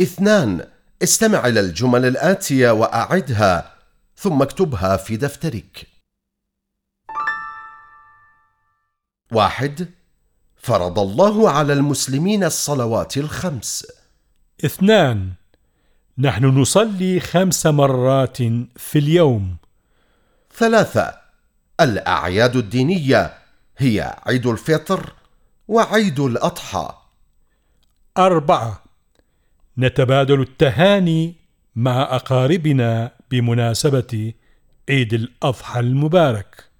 اثنان استمع إلى الجمل الآتية وأعدها ثم اكتبها في دفترك. واحد فرض الله على المسلمين الصلوات الخمس. اثنان نحن نصلي خمس مرات في اليوم. ثلاثة الأعياد الدينية هي عيد الفطر وعيد الأضحى. أربعة نتبادل التهاني مع أقاربنا بمناسبة عيد الأضحى المبارك.